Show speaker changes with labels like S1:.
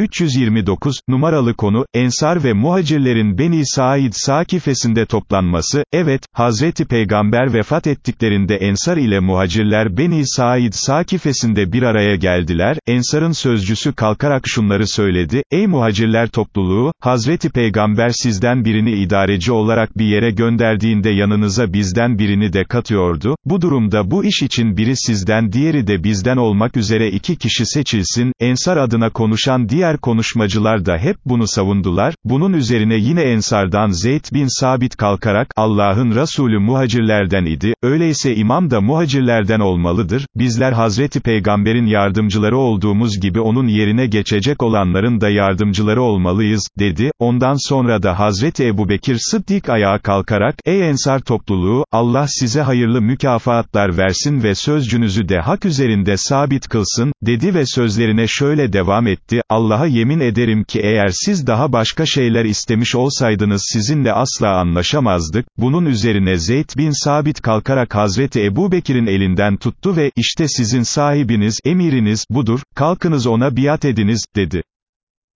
S1: 329, numaralı konu, Ensar ve muhacirlerin Beni Said Sakifesinde toplanması, evet, Hazreti Peygamber vefat ettiklerinde Ensar ile muhacirler Beni Said Sakifesinde bir araya geldiler, Ensar'ın sözcüsü kalkarak şunları söyledi, ey muhacirler topluluğu, Hazreti Peygamber sizden birini idareci olarak bir yere gönderdiğinde yanınıza bizden birini de katıyordu, bu durumda bu iş için biri sizden diğeri de bizden olmak üzere iki kişi seçilsin, Ensar adına konuşan diğer konuşmacılar da hep bunu savundular, bunun üzerine yine Ensardan Zeyd bin Sabit kalkarak, Allah'ın Resulü muhacirlerden idi, öyleyse imam da muhacirlerden olmalıdır, bizler Hazreti Peygamber'in yardımcıları olduğumuz gibi onun yerine geçecek olanların da yardımcıları olmalıyız, dedi, ondan sonra da Hazreti Ebubekir Sıddik ayağa kalkarak, ey Ensar topluluğu, Allah size hayırlı mükafatlar versin ve sözcünüzü de hak üzerinde sabit kılsın, dedi ve sözlerine şöyle devam etti, Allah'a yemin ederim ki eğer siz daha başka şeyler istemiş olsaydınız sizinle asla anlaşamazdık, bunun üzerine Zeyd bin Sabit kalkarak Hazreti Ebu Bekir'in elinden tuttu ve, işte sizin sahibiniz, emiriniz, budur, kalkınız ona biat ediniz, dedi.